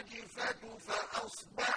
الرَّاجِفَةُ فَأَصْبَحَ